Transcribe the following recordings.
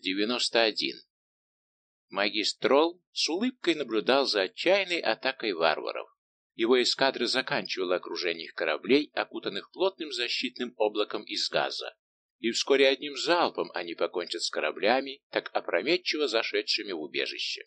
91. Магистрол с улыбкой наблюдал за отчаянной атакой варваров. Его эскадра заканчивала окружение кораблей, окутанных плотным защитным облаком из газа. И вскоре одним залпом они покончат с кораблями, так опрометчиво зашедшими в убежище.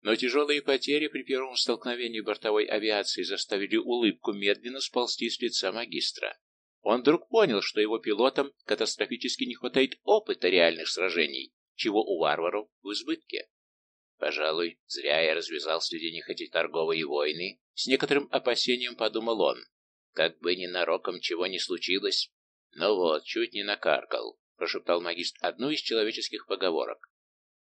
Но тяжелые потери при первом столкновении бортовой авиации заставили улыбку медленно сползти с лица магистра. Он вдруг понял, что его пилотам катастрофически не хватает опыта реальных сражений, чего у варваров в избытке. Пожалуй, зря я развязал среди них эти торговые войны, с некоторым опасением подумал он. Как бы ненароком чего не случилось. Ну вот, чуть не накаркал, прошептал магист одну из человеческих поговорок.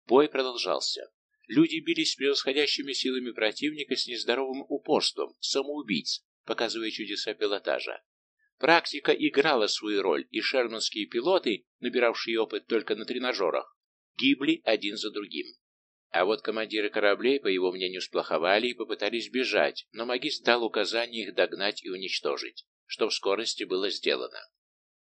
Бой продолжался. Люди бились с превосходящими силами противника с нездоровым упорством, самоубийц, показывая чудеса пилотажа. Практика играла свою роль, и шерманские пилоты, набиравшие опыт только на тренажерах, гибли один за другим. А вот командиры кораблей, по его мнению, сплоховали и попытались бежать, но магист дал указание их догнать и уничтожить, что в скорости было сделано.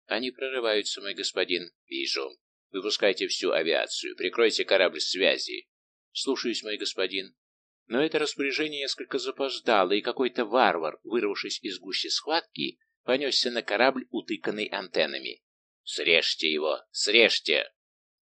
«Они прорываются, мой господин. Вижу. Выпускайте всю авиацию, прикройте корабль связи. Слушаюсь, мой господин. Но это распоряжение несколько запоздало, и какой-то варвар, вырвавшись из гущи схватки, понесся на корабль, утыканный антеннами. «Срежьте его! Срежьте!»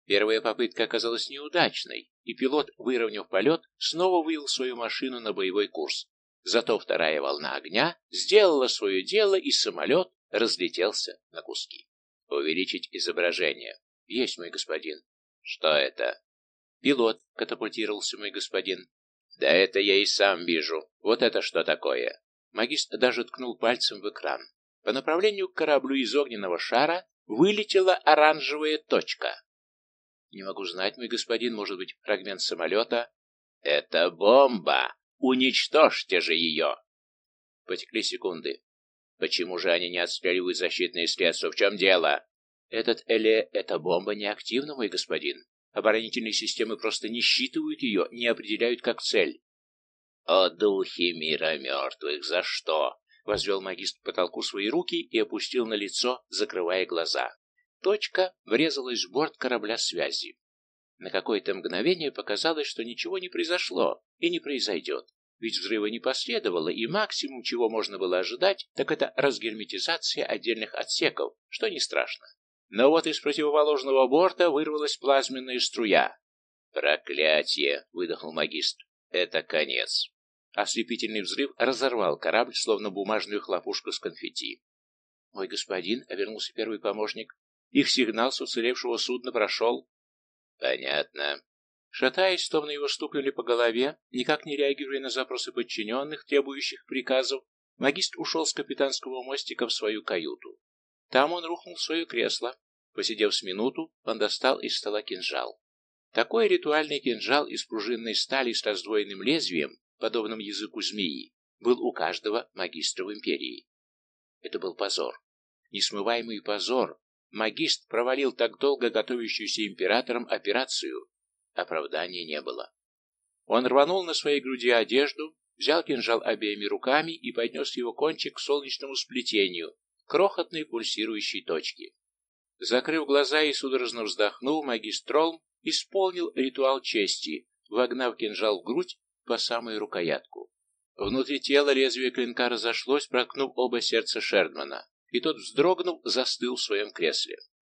Первая попытка оказалась неудачной, и пилот, выровняв полет, снова вывел свою машину на боевой курс. Зато вторая волна огня сделала свое дело, и самолет разлетелся на куски. «Увеличить изображение». «Есть, мой господин». «Что это?» «Пилот», — катапультировался мой господин. «Да это я и сам вижу. Вот это что такое?» Магист даже ткнул пальцем в экран. По направлению к кораблю из огненного шара вылетела оранжевая точка. Не могу знать, мой господин, может быть, фрагмент самолета? Это бомба! Уничтожьте же ее! Потекли секунды. Почему же они не отстреливают защитные средства? В чем дело? Этот Эле... Эта бомба неактивна, мой господин. Оборонительные системы просто не считывают ее, не определяют как цель. О, духи мира мертвых, за что? Возвел магист к потолку свои руки и опустил на лицо, закрывая глаза. Точка врезалась в борт корабля связи. На какое-то мгновение показалось, что ничего не произошло и не произойдет. Ведь взрыва не последовало, и максимум, чего можно было ожидать, так это разгерметизация отдельных отсеков, что не страшно. Но вот из противоположного борта вырвалась плазменная струя. «Проклятие!» — выдохнул магист. «Это конец!» Ослепительный взрыв разорвал корабль, словно бумажную хлопушку с конфетти. «Мой господин», — вернулся первый помощник, — «их сигнал с уцелевшего судна прошел». «Понятно». Шатаясь, словно его стукнули по голове, никак не реагируя на запросы подчиненных, требующих приказов, магист ушел с капитанского мостика в свою каюту. Там он рухнул в свое кресло. Посидев с минуту, он достал из стола кинжал. Такой ритуальный кинжал из пружинной стали с раздвоенным лезвием подобном языку змеи, был у каждого магистра в империи. Это был позор. Несмываемый позор. Магист провалил так долго готовящуюся императором операцию. Оправдания не было. Он рванул на своей груди одежду, взял кинжал обеими руками и поднес его кончик к солнечному сплетению, крохотной пульсирующей точке. Закрыв глаза и судорожно вздохнув, магистрол исполнил ритуал чести, вогнав кинжал в грудь по самую рукоятку. Внутри тела лезвие клинка разошлось, проткнув оба сердца Шердмана, и тот, вздрогнув, застыл в своем кресле.